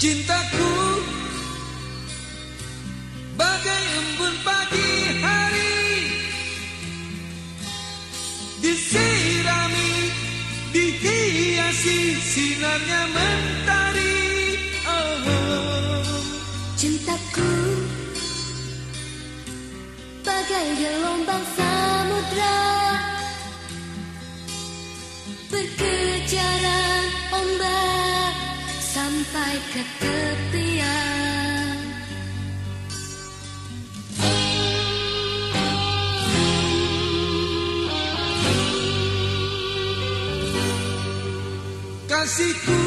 Cintaku bagai embun pagi hari disirami dihiasi sinarnya mentari. Oh, cintaku bagai gelombang samudra berkejaran sampai ke tepian. Kasihku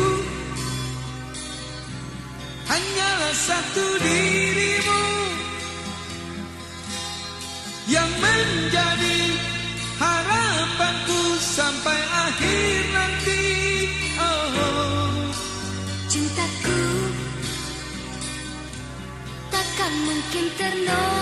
hanyalah satu dirimu. makin ternoda